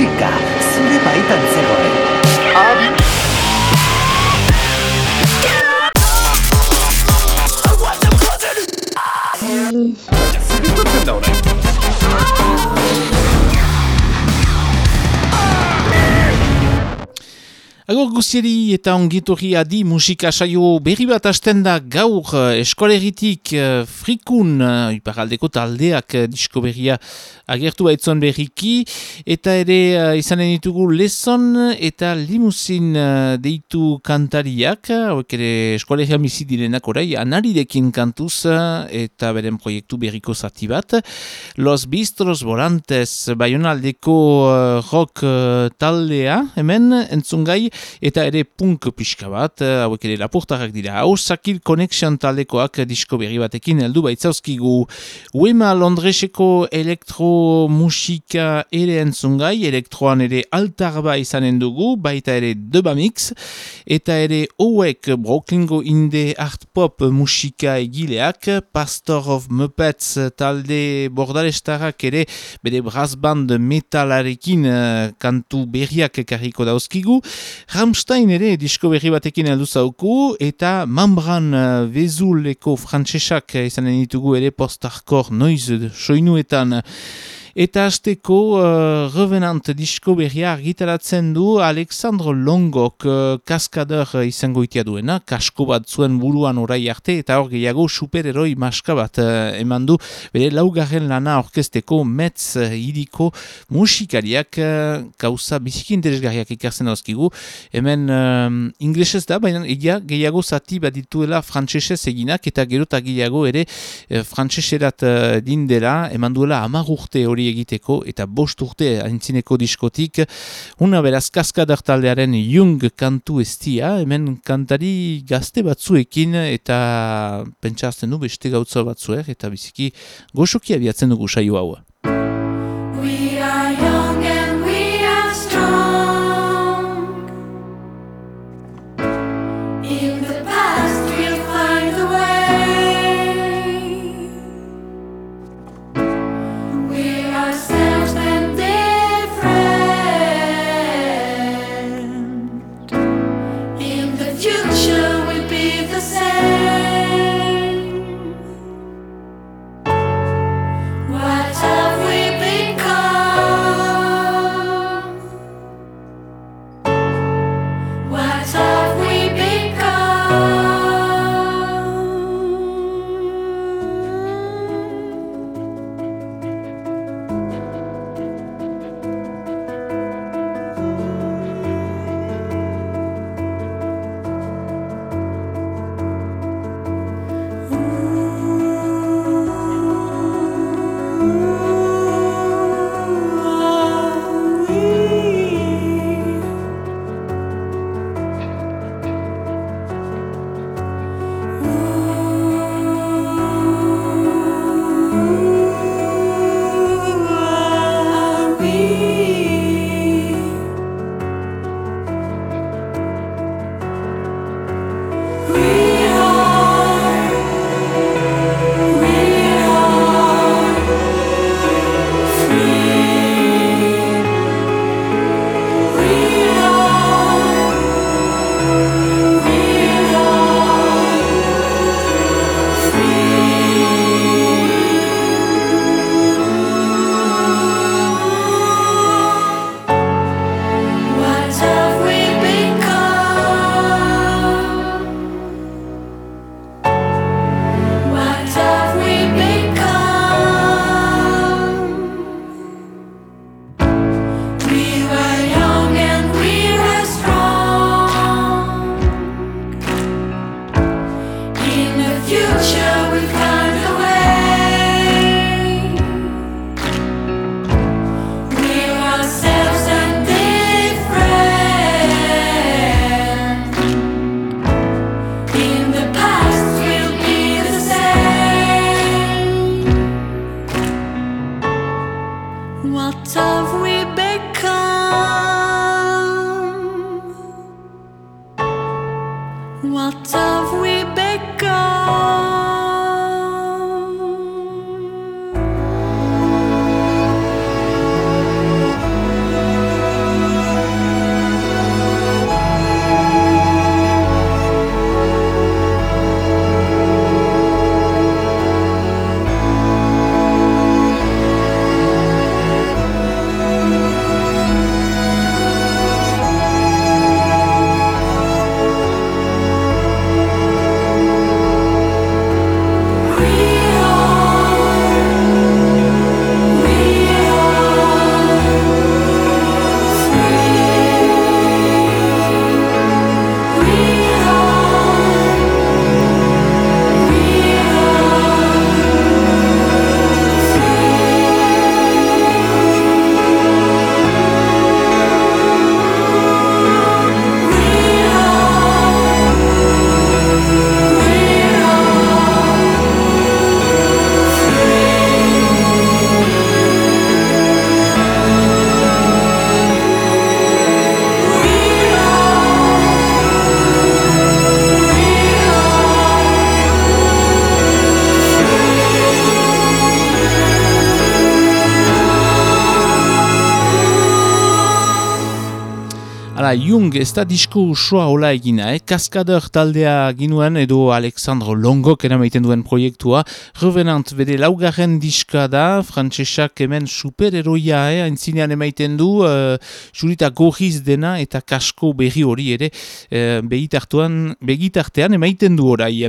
進化すればいたんり取ってんだ俺。Agor guzieri eta ongitorri adi musika saio berri bat hasten da gaur eh, eskoleritik uh, frikun uh, iparaldeko taldeak disko berria agertu baitzon berriki eta ere izanen ditugu leson eta limusin uh, deitu kantariak hauek ere eskoleria bizi orai anaridekin kantuz eta beren proiektu berriko zati bat. Los Bistros Volantes baionaldeko uh, rock taldea hemen entzungai eta ere punk pixka bat, eh, hauek ere lapurtarrak dira. Hau Sakil Connection taldekoak disko berri batekin heldu baitzauzkigu. Wema Londreseko elektromusika ere entzungai, elektroan ere altarba izanen dugu, baita ere Deba Mix, eta ere hauek Brooklyngo inde art pop musika egileak, Pastor of Muppets talde bordalestarak ere bere brass band metalarekin uh, kantu berriak karriko dauzkigu. Ramstein ere disko berri batekin aldu zauku eta Mambran uh, Vezuleko frantsesak izanen ditugu ere post-hardcore noiz soinuetan. Eta azteko uh, Revenant disko berria argitaratzen du Alexandro Longok uh, kaskader izango itia duena, kasko bat zuen buruan orai arte, eta hor gehiago superheroi maska bat uh, eman du, bere laugarren lana orkesteko metz uh, iriko musikariak uh, kauza biziki interesgarriak ikartzen dauzkigu. Hemen uh, inglesez da, baina egia gehiago zati bat dituela frantsesez eginak, eta gero gehiago ere uh, frantseserat uh, dindela, eman duela amar hori egiteko eta bost urte aintzineko diskotik una beraz kaskadar taldearen jung kantu estia hemen kantari gazte batzuekin eta pentsazten du beste gautza batzuek eta biziki goxoki abiatzen dugu saio hau. Jung ez da disko usua hola egina, eh? Kaskader taldea ginuen edo Alexandro Longok eramaiten duen proiektua. Revenant bere laugarren diska da, frantsesak hemen supereroia, eh? Aintzinean emaiten du, uh, jurita gohiz dena eta kasko berri hori ere, uh, begitartean emaiten du orai.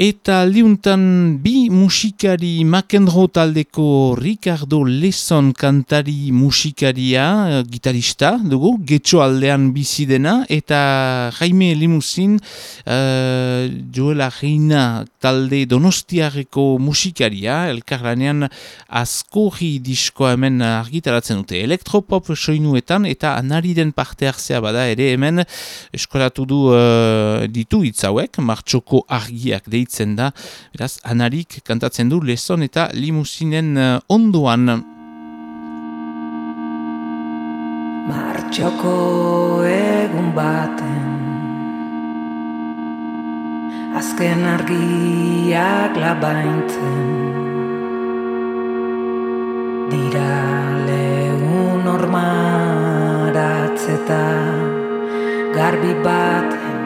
Eta liuntan bi musikari Makendro taldeko Ricardo Leson kantari musikaria, eh, gitarista dugu, getxo aldean bizi dena, eta Jaime Limusin, uh, Joela Reina talde donostiareko musikaria, elkarranean askorri diskoa hemen argitaratzen dute. Elektropop soinuetan eta anariden parte hartzea bada ere hemen eskolatu du uh, ditu itzauek, martxoko argiak deitzen deitzen da, beraz, anarik kantatzen du lezon eta limusinen uh, onduan. Martxoko egun baten Azken argiak labaintzen Dira lehun ormaratzeta Garbi baten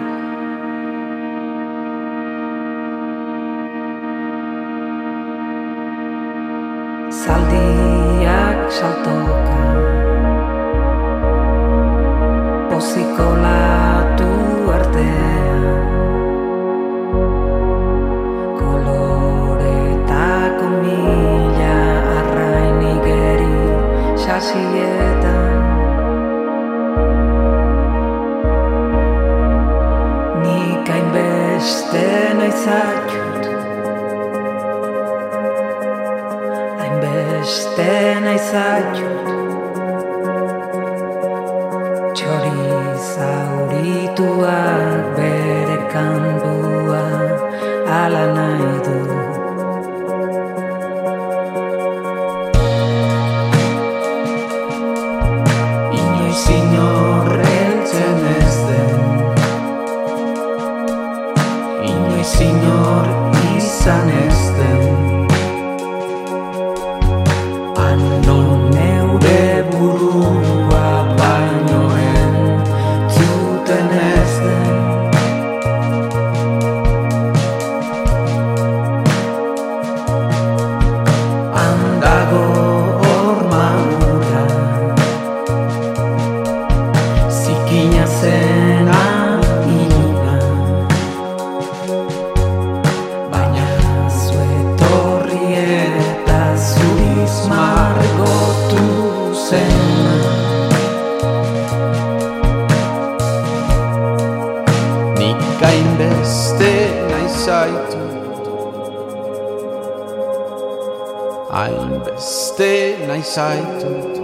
zaitut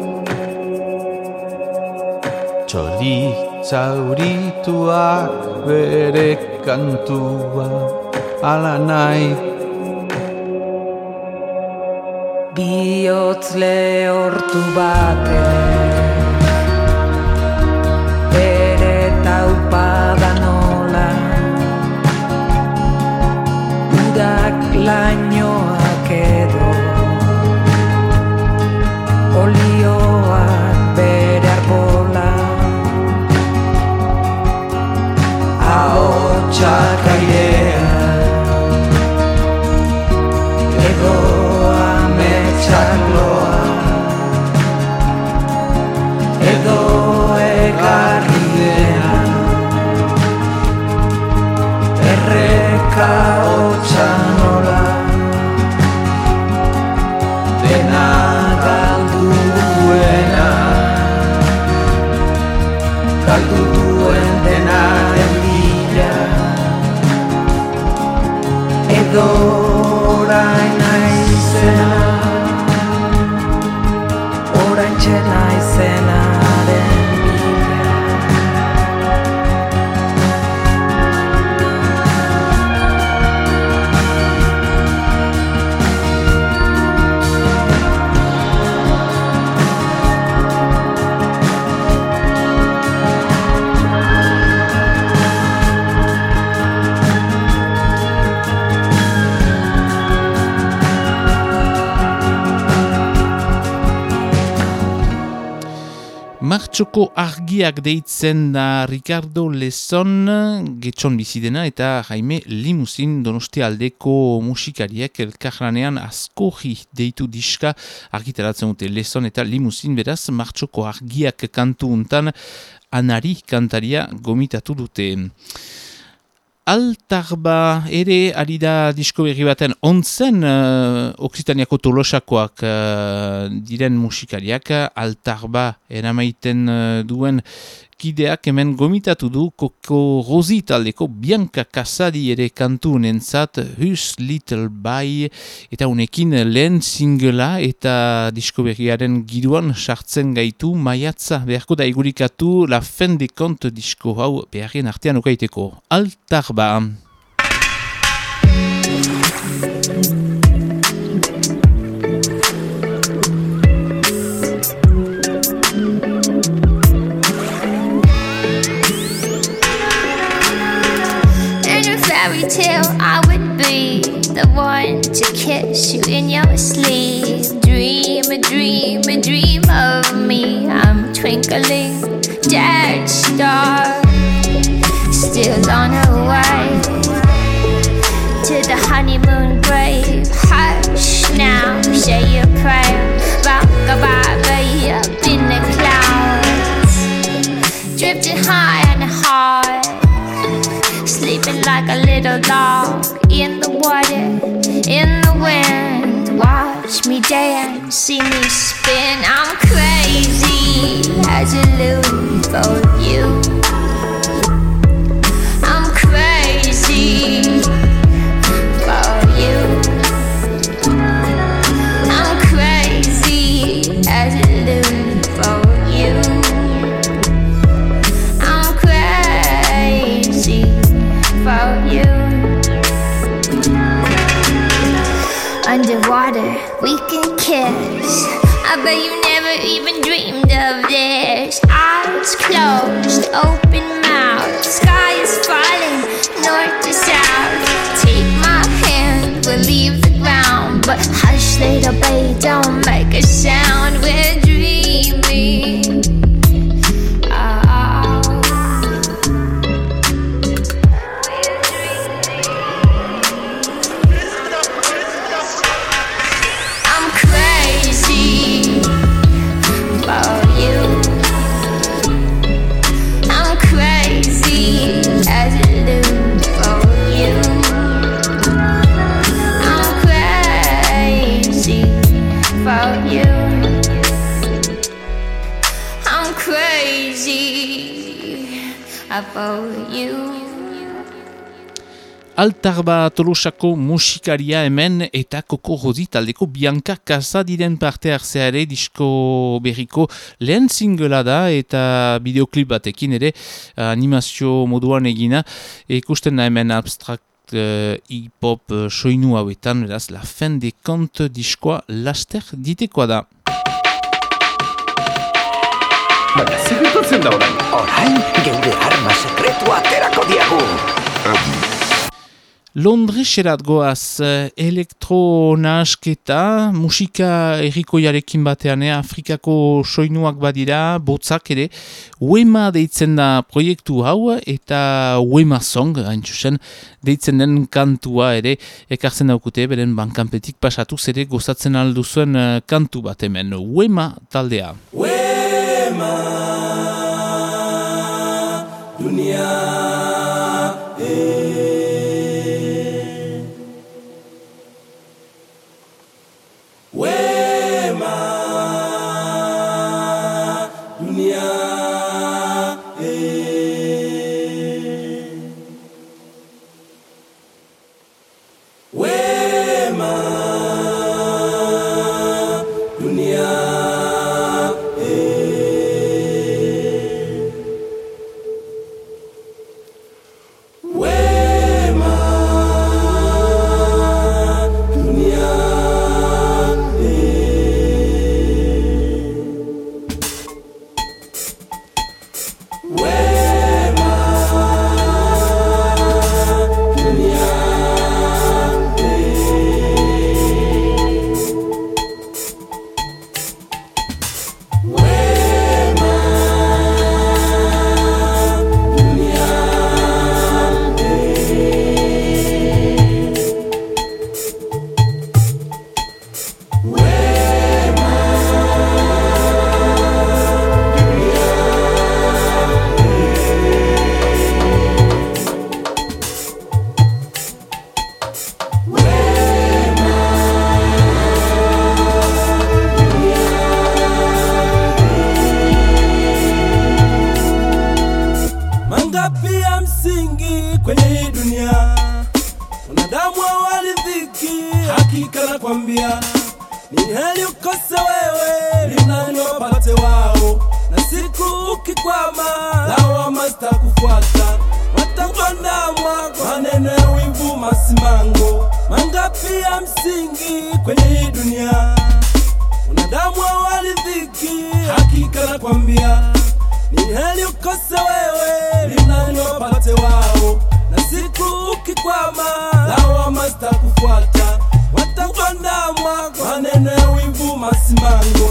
Txori zaurituak bere kantua ala nahi Biotz lehortu batek terra. Martxoko argiak deitzen da Ricardo Lezon getxon bizidena eta Jaime Limusin donostia aldeko musikariek elkarranean askoji deitu diska argitaratzen dute Lezon eta Limusin beraz martxoko argiak kantu untan anari kantaria gomitatu dute. Altarba ere ari da disko berri baten ontzen uh, Oksitaniako tolosakoak uh, diren musikariak. Altarba eramaiten uh, duen kideak hemen gomitatu du koko rozi taldeko Bianca Casadi ere kantu nentzat Hus Little Bay eta unekin lehen singela eta disko berriaren giduan sartzen gaitu maiatza beharko da igurikatu la fen de kont disko hau beharrien artean ukaiteko. Altarba the one to kiss you in your sleep. Dream a dream, a dream of me. I'm twinkling, dead star, still on her way to the honeymoon grave. Hush now, say your prayer. Rock-a-bye up in the clouds, drifting high and hard sleeping like a little dog water, in the wind. Watch me dance, see me spin. I'm crazy as a loon for you. Altarba Tolosako musikaria hemen eta koko rozi taldeko Bianca Casadiren parte hartzeare disko berriko lehen singela da eta bideoklip batekin ere animazio moduan egina ikusten da hemen abstrakt uh, hip-hop uh, soinu hauetan, beraz, la fin de kont diskoa laster ditekoa da. Baina, zer gertatzen da orain? Orain, geure arma sekretua aterako diagu. Londreserat goaz eh, elektronasketa, musika errikoiarekin batean, eh, Afrikako soinuak badira, botzak ere, Wema deitzen da proiektu hau, eta Wema Song, txusen, deitzen den kantua ere, ekartzen daukute, beren bankanpetik pasatuz ere gozatzen alduzuen eh, kantu bat hemen, Wema taldea. hakika na kwambia ni heli ukose wewe linalowapate wao, na siku ukikwama lawama zitakufuata, watakuandama kwa maneno ya wivu masimango. Mangapi ya msingi kwenye hii dunia? Wanadamu hawaridhiki, hakika na kwambia ni heli ukose wewe linalowapate wao, na siku ukikwama lawama zitakufuata wakho anene wimvuma simango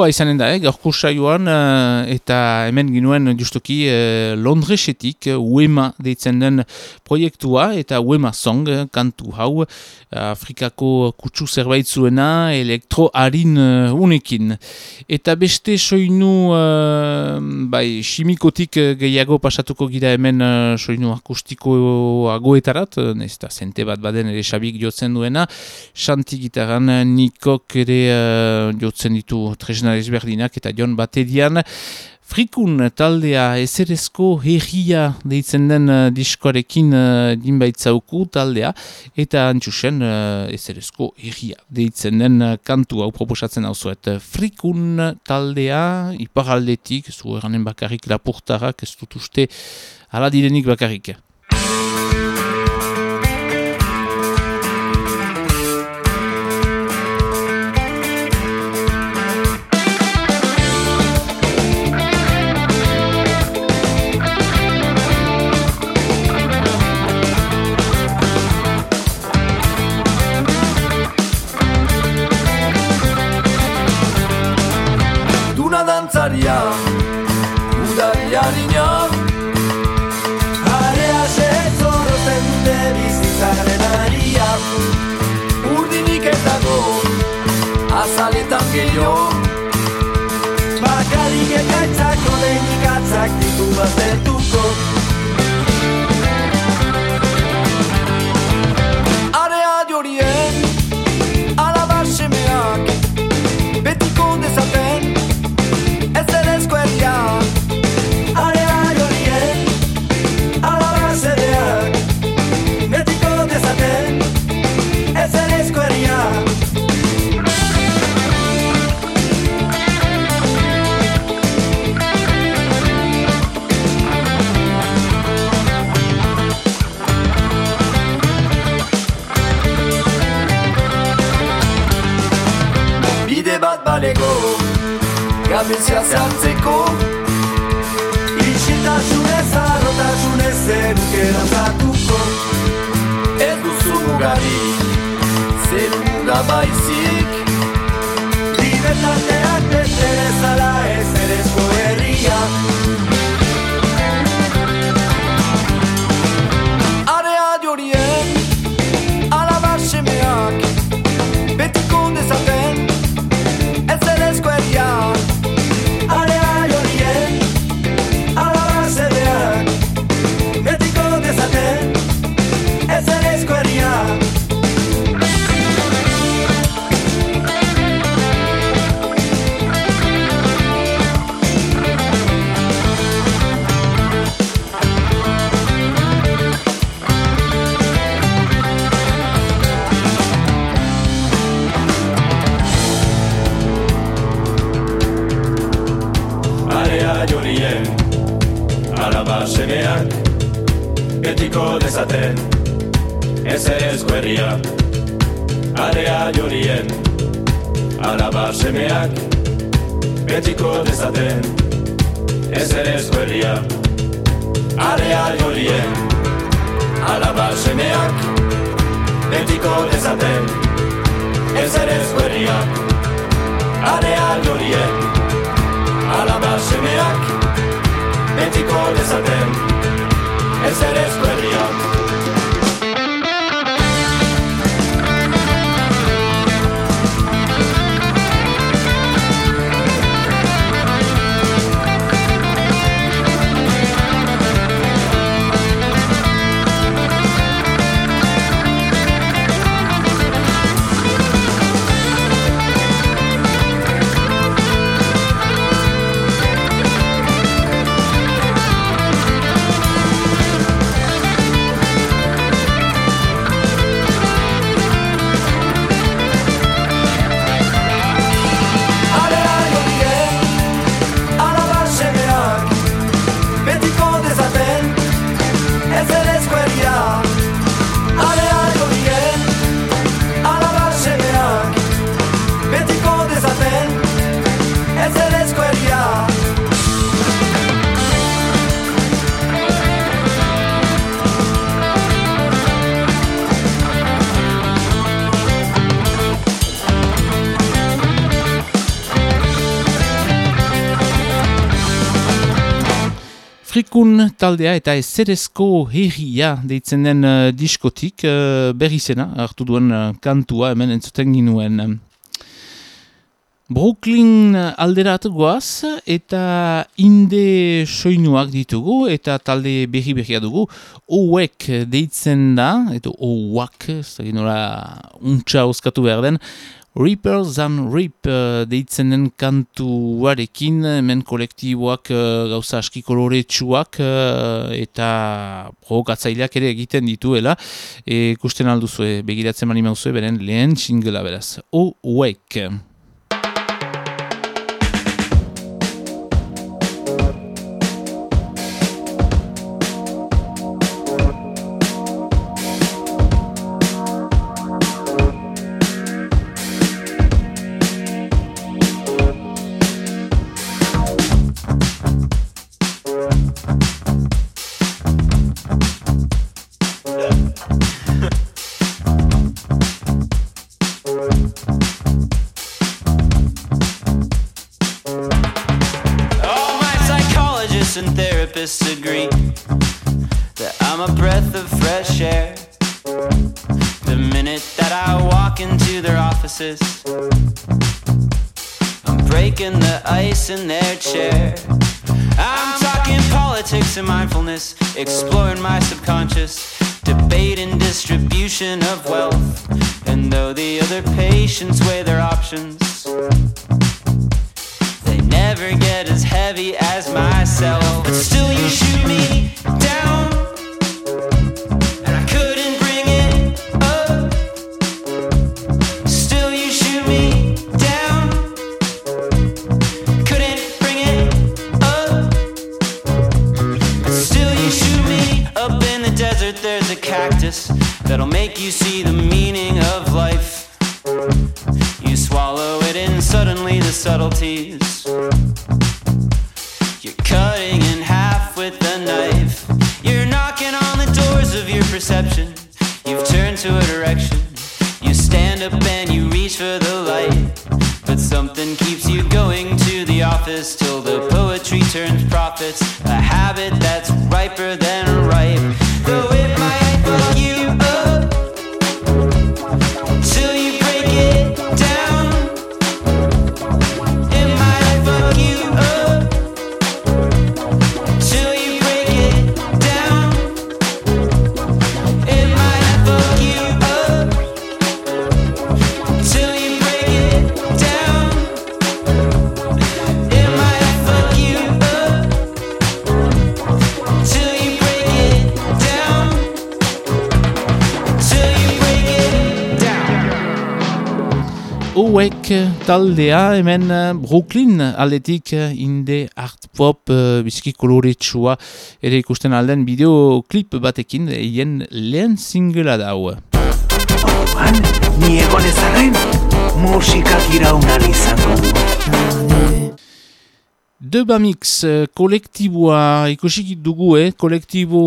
Elektroa izanen da, eh, gaurko saioan, eh, eta hemen ginuen justuki eh, Londresetik, eh, Uema deitzen den proiektua, eta Uema Song, eh, kantu hau, Afrikako kutsu zerbait zuena, elektro harin eh, unekin. Eta beste soinu, eh, bai, simikotik eh, gehiago pasatuko gira hemen eh, soinu akustikoagoetarat, eh, ez da zente bat baden ere xabik jotzen duena, xanti gitaran eh, nikok ere eh, jotzen ditu tresna ezberdinak eta jon baterian. Frikun taldea ezerezko herria deitzen den uh, diskoarekin uh, dinbaitzauku taldea eta antxusen uh, ezerezko herria deitzen den uh, kantu hau proposatzen hau zuet. Frikun taldea iparaldetik, zu eranen bakarrik lapurtarak ez dut uste ala direnik bakarrik. actúas de tu Więc ja sam taldea eta ezerezko herria deitzen den uh, diskotik eh, uh, berrizena hartu duen uh, kantua hemen entzuten ginuen. Brooklyn alderat goaz eta inde soinuak ditugu eta talde berri berria dugu. Owek deitzen da, eta owak, ez da ginola untxa oskatu behar den, Reapers and Reap uh, deitzenen kantuarekin hemen kolektiboak uh, gauza aski kolore uh, eh, eta provokatzaileak ere egiten dituela eh, ikusten e, alduzue, begiratzen mani mauzue beren lehen txingela beraz. O-Wake! Hauek taldea hemen eh, Brooklyn aldetik eh, inde art pop bizki koloretsua ere ikusten alden bideoklip batekin hien lehen singlea dau. Orduan, ni egon ezarren, musikak iraunan izango du. Debamix eh, kolektiboa ikusik dugu, eh? kolektibo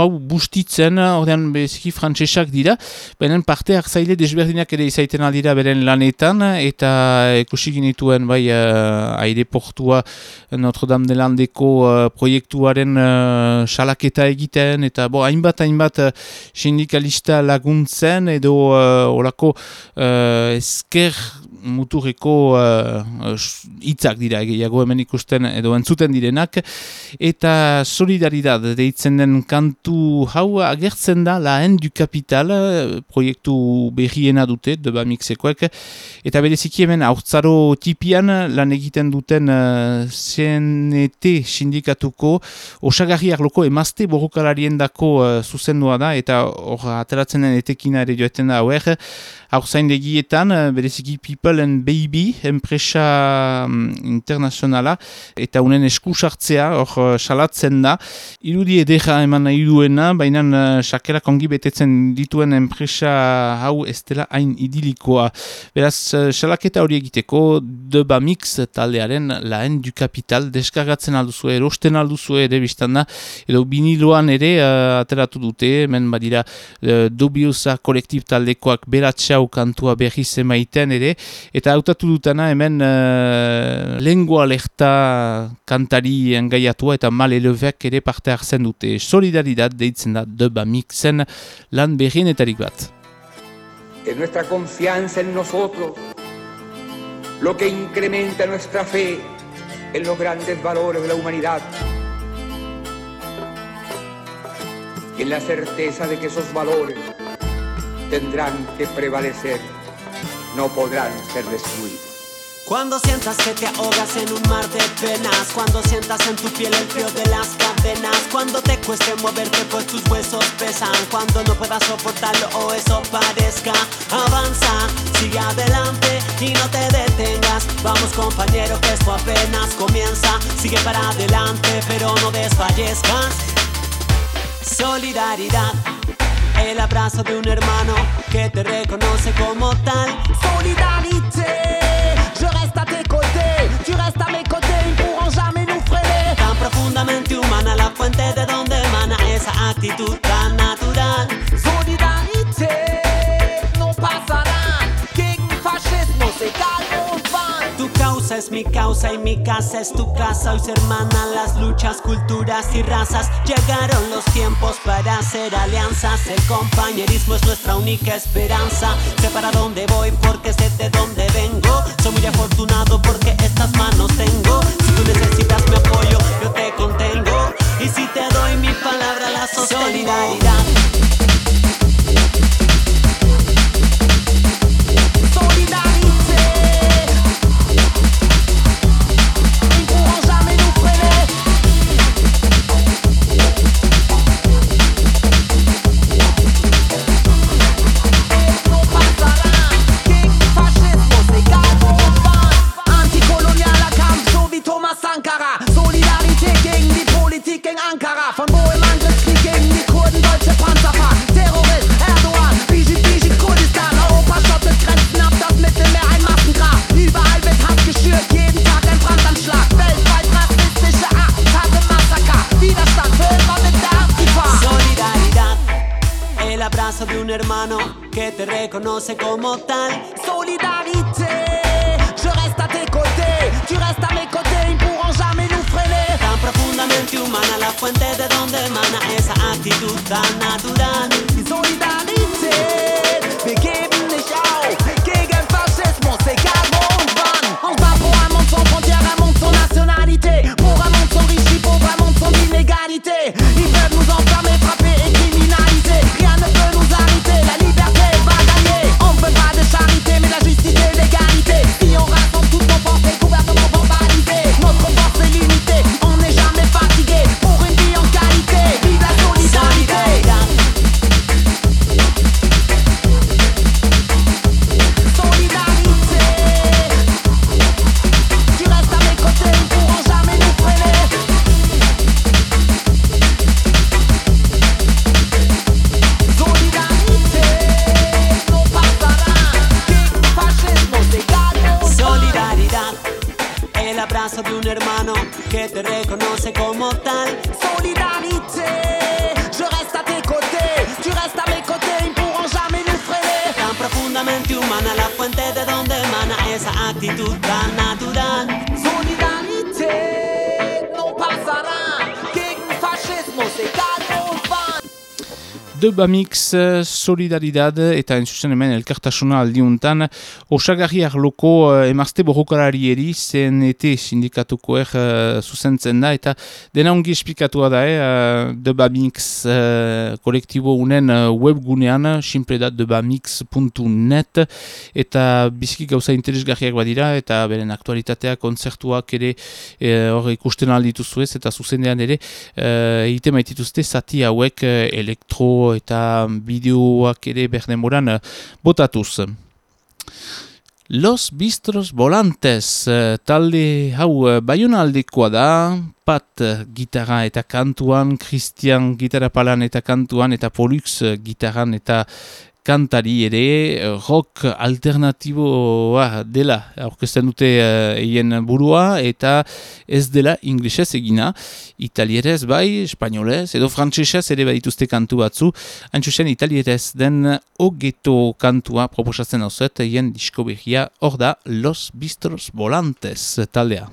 hau bustitzen, ordean beziki frantsesak dira, beren parte hartzaile desberdinak ere izaiten aldira beren lanetan, eta ikusik genituen bai uh, aireportua Notre Dame de Landeko uh, proiektuaren uh, salaketa egiten, eta bo, hainbat hainbat uh, sindikalista laguntzen, edo uh, olako uh, esker muturreko uh, hitzak dira gehiago hemen ikusten edo entzuten direnak. Eta solidaridad deitzen den kantu hau agertzen da laen du kapital eh, proiektu berriena dute deba mixekoek. Eta bereziki hemen haurtzaro tipian lan egiten duten uh, CNT sindikatuko osagarri arloko emazte borrokalarien dako uh, zuzendua da. Eta hor ateratzen den etekina ere joeten da hauer haurzaindegietan uh, bereziki People and Baby enpresa um, internazionala eta unen esku sartzea hor uh, salatzen da. Irudi edera eman nahi duena baina uh, sakerak ongi betetzen dituen enpresa hau ez dela hain idilikoa. Beraz salaketa hori egiteko Deba Mix taldearen laen du kapital deskargatzen alduzu erosten alduzu ere biztan da edo biniloan ere uh, ateratu dute hemen badira uh, Dubiosa kolektib taldekoak beratxau kantua berri zemaiten ere. Eta hautatu dutana hemen uh, lengua alerta kantari engaiatua eta mal elevek ere parte hartzen dute. Solidaridad deitzen da Deba Mixen lan berrienetarik bat. Es nuestra confianza en nosotros lo que incrementa nuestra fe en los grandes valores de la humanidad. En la certeza de que esos valores tendrán que prevalecer, no podrán ser destruidos. Cuando sientas que te ahogas en un mar de penas Cuando sientas en tu piel el frío de las cadenas Cuando te cueste moverte pues tus huesos pesan. Cuando no puedas soportarlo o eso parezca Avanza, sigue adelante y no te detengas. Vamos compañero que esto apenas comienza. Sigue para adelante pero no desfallezcas. Solidaridad el abrazo de un hermano que te reconoce como tal. Solidarité, je reste à tes côtés, tu restes à mes côtés, ils pourront jamais nous freiner. Tan profundamente humana la fuente de donde emana esa actitud tan es mi causa y mi casa es tu casa. Hoy se hermanan las luchas, culturas y razas. Llegaron los tiempos para hacer alianzas. El compañerismo es nuestra única esperanza. De Bamix Solidaridad eta entzuzen hemen elkartasuna aldiuntan. Osagarriak loko eh, emazte borrokarari eri CNT sindikatuko er eh, zuzentzen da eta dena ongi espikatua da eh, De Bamix eh, kolektibo unen eh, webgunean simple da debamix.net eta bizki gauza interesgarriak badira eta beren aktualitatea kontzertuak ere eh, hor ikusten aldituzu eta zuzendean ere eh, egiten maitituzte zati hauek elektro eta bideoak ere berdemoran eh, botatuz. Los Bistros Volantes eh, talde hau eh, baionaldekoa da, Pat gitarra eta kantuan, Christian gitarra palan eta kantuan, eta Polux gitarran eta kantari ere eh, rock alternatiboa dela aurkezten dute eh, eien burua eta ez dela inglesez egina italierez bai, espainolez edo frantsesez ere badituzte kantu batzu haintxusen italierez den ogeto kantua proposatzen hau zuet eien disko behia hor da Los Bistros Volantes taldea.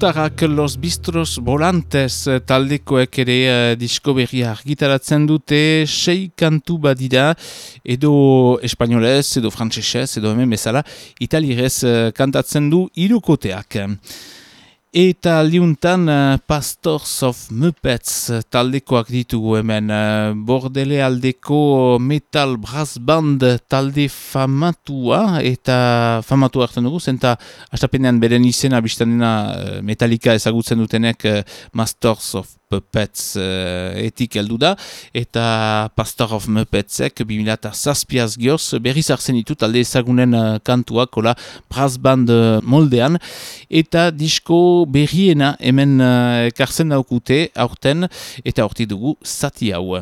Lapurtarrak Los Bistros Volantes taldekoek ere uh, disko berria argitaratzen dute, sei kantu badira, edo espainolez, edo frantsesez, edo hemen bezala, italirez uh, kantatzen du irukoteak. Eta liuntan uh, Pastors of Muppets taldekoak ditugu hemen. Uh, bordele aldeko metal brass band talde famatua eta famatua hartzen dugu. Zenta astapenean beren izena biztanena uh, metalika ezagutzen dutenek uh, Masters of Puppets uh, etik heldu da, eta Pastor of Muppetsek 2006 gioz berriz arzen ditu talde ezagunen uh, kantuak, ola brass band uh, moldean, eta disko berriena hemen uh, karzen daukute aurten, eta aurti dugu zati hau.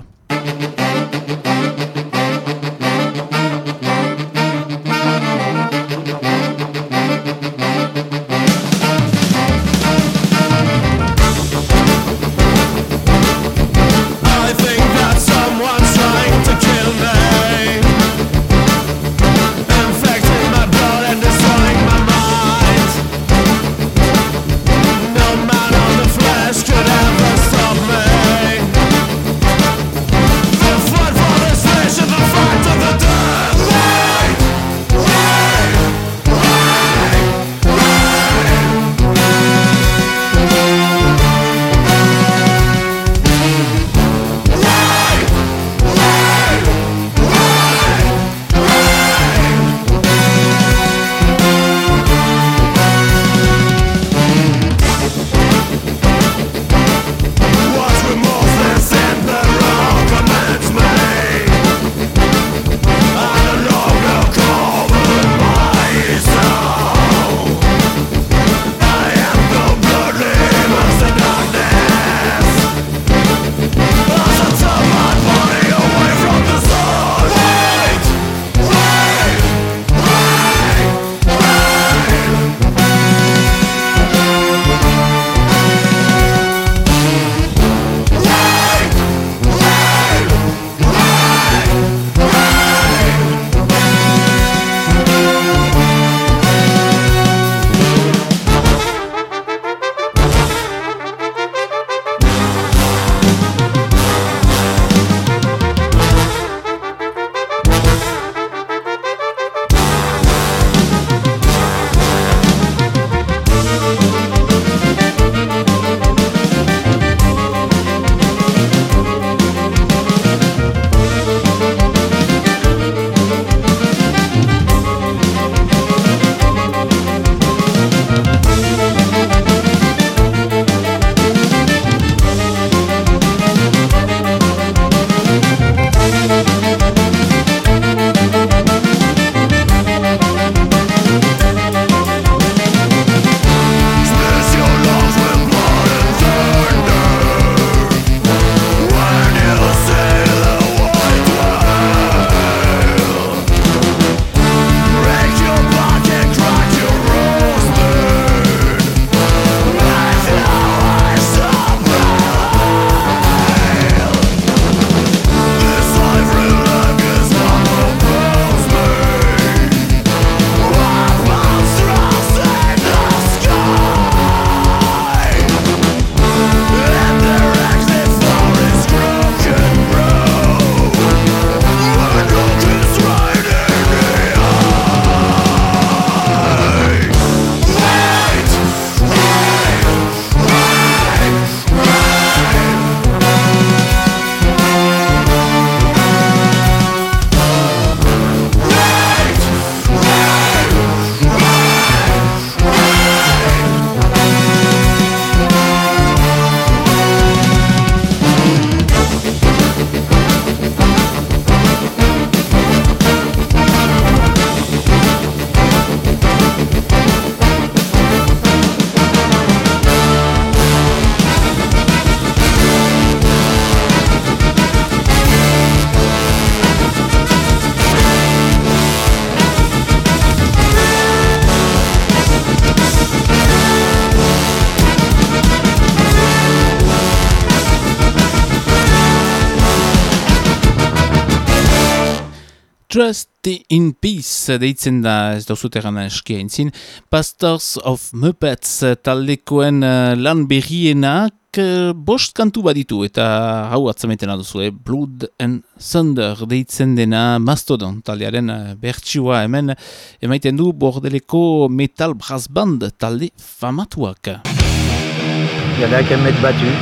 Trust in Peace deitzen da ez dauzut egan eskia entzin. Pastors of Muppets taldekoen uh, lan berrienak uh, bost kantu baditu eta hau atzametena duzu, eh? Blood and Thunder deitzen dena Mastodon taldearen uh, bertsioa hemen emaiten du bordeleko metal brass band talde famatuak. Il y en a qui aiment être battus.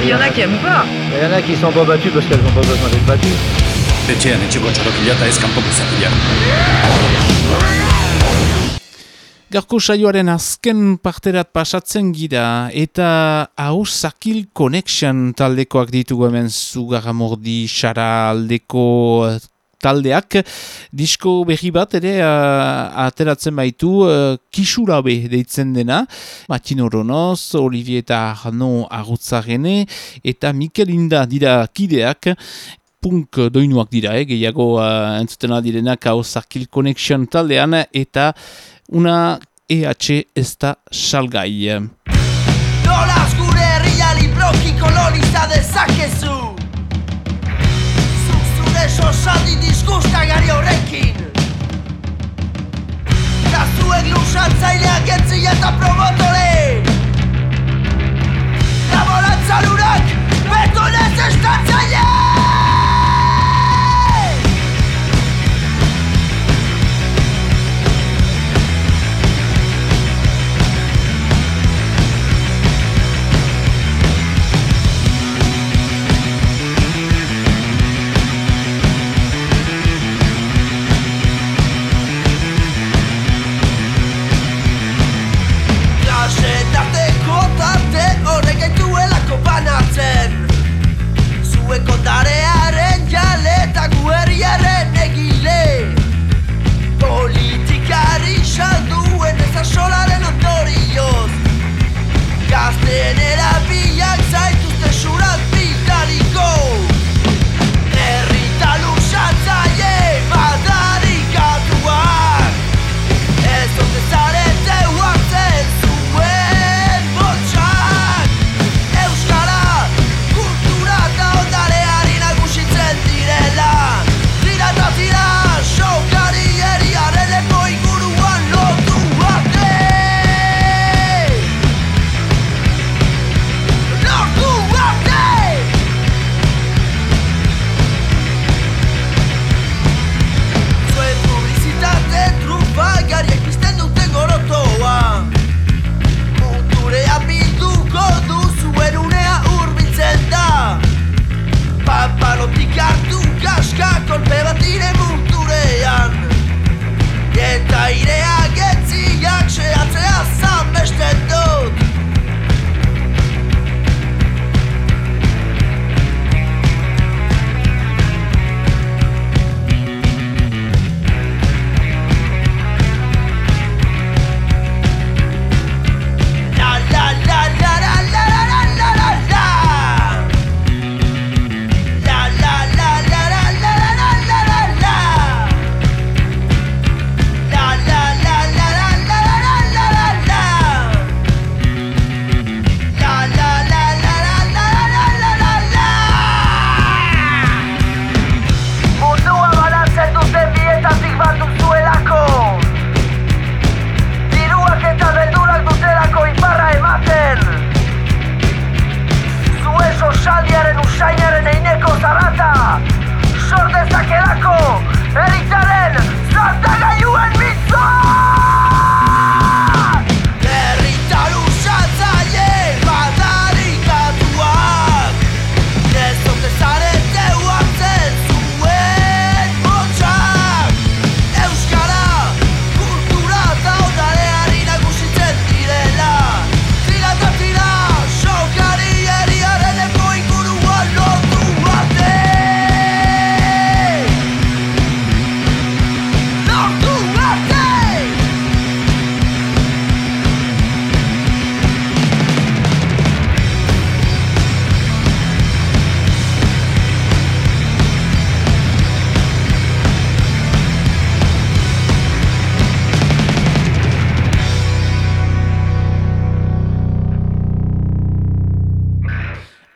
Il y en a qui aiment pas. Il y en a qui sont pas battus parce qu'elles n'ont pas besoin d'être battues. Etxean etxeko txarokila eta ez kanpoko zapila. Garko saioaren azken parterat pasatzen gira eta hau Sakil Connection taldekoak ditugu hemen zugaramordi xara aldeko eh, taldeak. Disko berri bat ere uh, ateratzen baitu uh, kisurabe deitzen dena. Matino Ronoz, Olivier eta Arno Agutzarene eta Mikel Inda dira kideak punk doinuak dira, eh? gehiago uh, entzuten aldirenak hau Sarkil Connection taldean eta una EH ez da salgai. Nolaz gure herriali bloki koloniza dezakezu Zuzure sosaldi diskustagari horrekin Kazuek lusatzaileak etzi eta promotore Laborantzalurak betonez estatzaileak ya.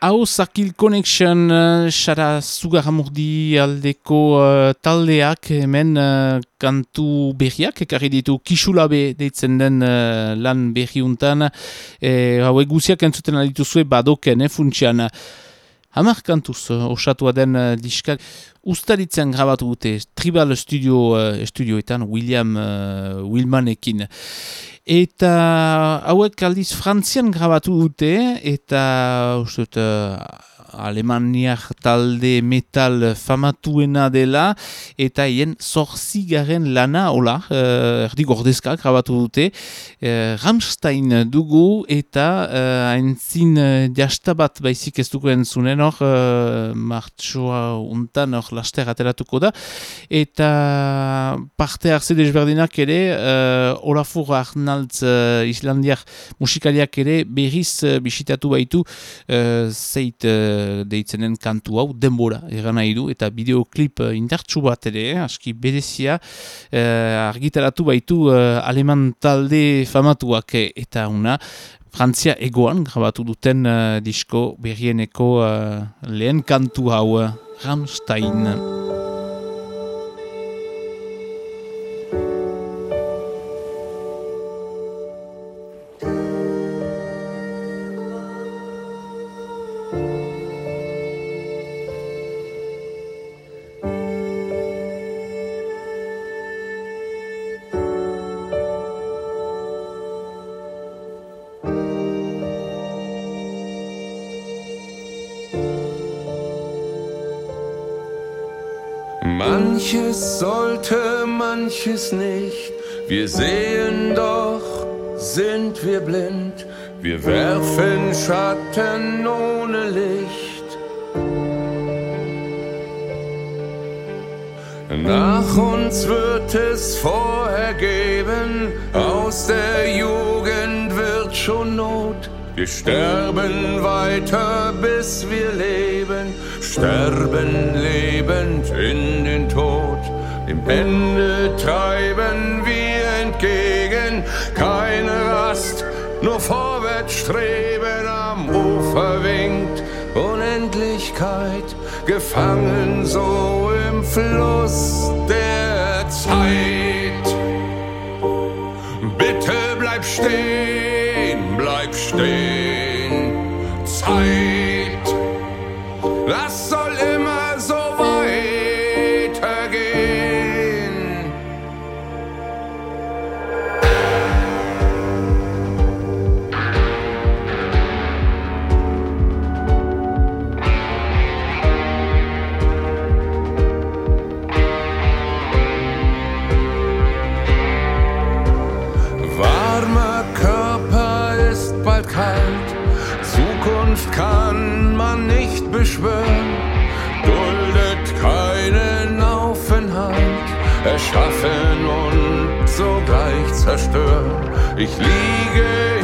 Hau Sakil Connection uh, Sara Zugaramurdi aldeko uh, taldeak hemen uh, kantu berriak ekarri ditu. Kisulabe deitzen den uh, lan berriuntan e, hau eguziak entzuten aldituzue badoken, eh, funtsian Hamar kantuz uh, osatua den uh, diskak ustaritzen grabatu dute Tribal Studio uh, estudioetan William uh, Wilmanekin. Eta hauek aldiz frantzian grabatu dute eta uh, Alemaniak talde metal famatuena dela eta hien zorzigaren lana hola, uh, erdi gordezka grabatu dute uh, Ramstein dugu eta uh, haintzin uh, jastabat baizik ez dugu entzunen hor uh, martxoa untan hor laster ateratuko da eta parte hartze desberdinak ere uh, Olafur Arnalds uh, Islandiak musikaliak ere berriz uh, bisitatu baitu uh, zeit deitzenen kantu hau denbora eran nahi du eta bideoklip uh, indartsu bat ere, eh, aski bedezia uh, argitaratu baitu aleman talde famatuak eta una Frantzia egoan grabatu duten disko berrieneko lehen kantu hau Ramstein. Manches sollte, manches nicht. Wir sehen doch, sind wir blind. Wir werfen Schatten ohne Licht. Nach uns wird es vorher geben, aus der Jugend wird schon Not. Wir sterben weiter, bis wir leben, sterben lebend in den Tod. Dem Ende treiben wir entgegen, keine Rast, nur vorwärts streben. Am Ufer winkt Unendlichkeit, gefangen so im Fluss der Zeit. Bitte bleib stehen, bleib stehen, Ich liege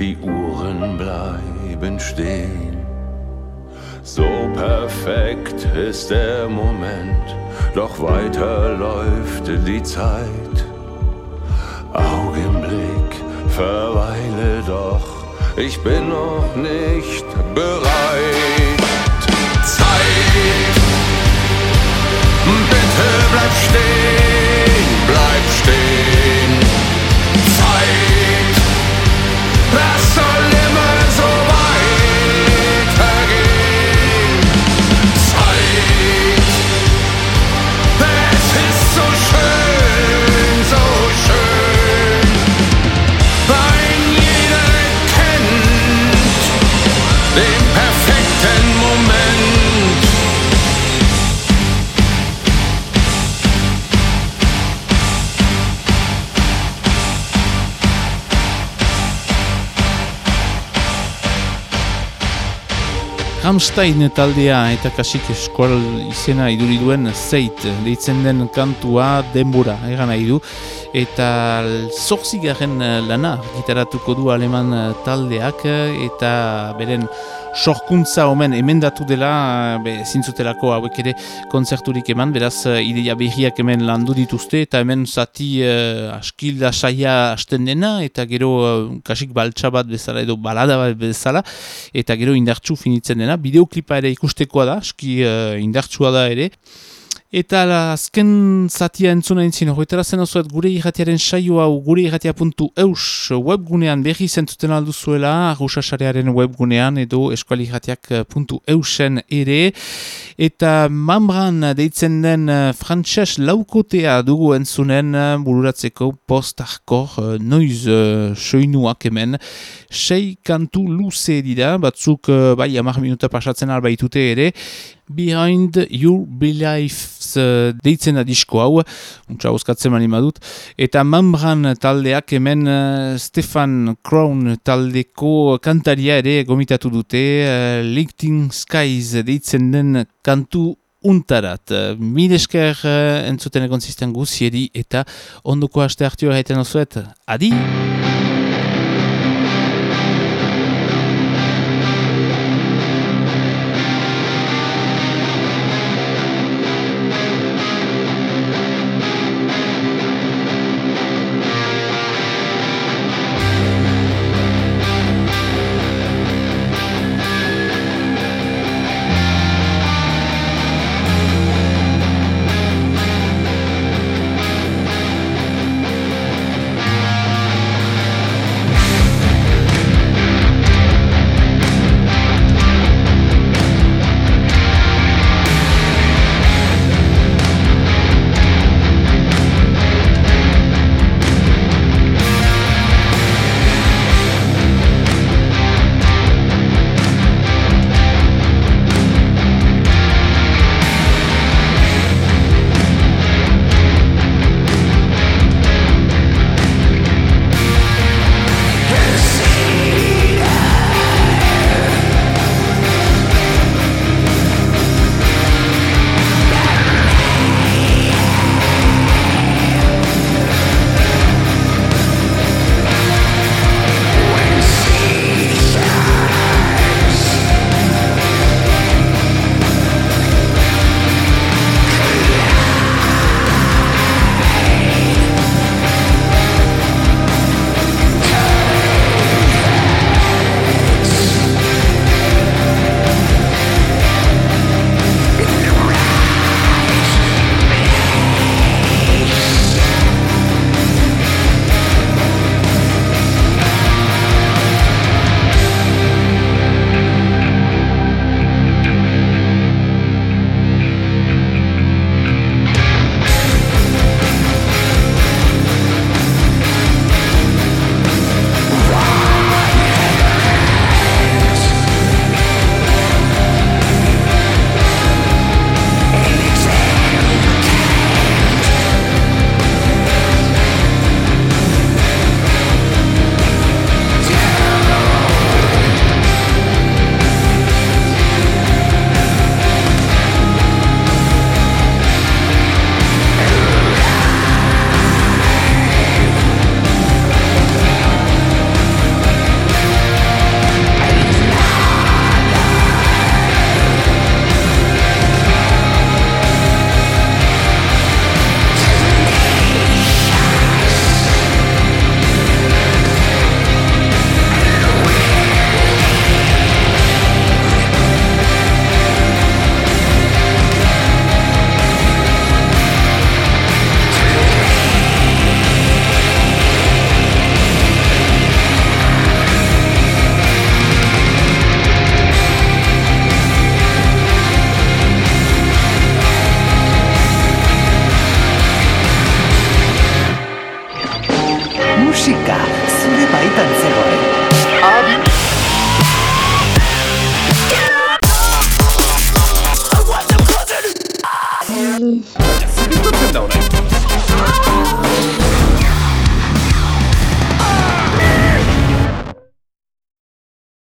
die Uhren bleiben stehen. So perfekt ist der Moment, doch weiter läuft die Zeit. Augenblick, verweile doch, ich bin noch nicht bereit. Zeit, bitte bleib stehen, Ramstein taldea eta kasik eskual izena iduri duen zeit deitzen den kantua denbora egan nahi du. Eta zorzigarren lana gitaratuko du aleman taldeak eta beren sorkuntza omen emendatu dela be, zintzutelako hauek ere kontzerturik eman, beraz ideia berriak hemen landu dituzte eta hemen zati uh, askilda saia hasten dena eta gero uh, kasik baltsa bat bezala edo balada bat bezala eta gero indartsu finitzen dena. Bideoklipa ere ikustekoa da, aski uh, indartsua da ere Eta la, azken zatia entzuna entzin, horretara zen osuet gure irratiaren saio hau gure irratia.eus webgunean berri zentuten alduzuela, rusasarearen webgunean edo eskualirratiak.eusen ere. Eta mambran deitzen den uh, frantxas laukotea dugu entzunen uh, bururatzeko post-arkor uh, noiz uh, soinuak hemen. Sei kantu luze dira, batzuk uh, bai amar minuta pasatzen albaitute ere. Behind Your Beliefs uh, deitzen da disko hau, untsa hauskatzen mani madut, eta Mambran taldeak hemen uh, Stefan Crown taldeko kantaria ere gomitatu dute, uh, LinkedIn Skies deitzen den kantu untarat. Mil esker entzuten egon zisten guziedi eta ondoko haste hartioa haiten osuet. Adi!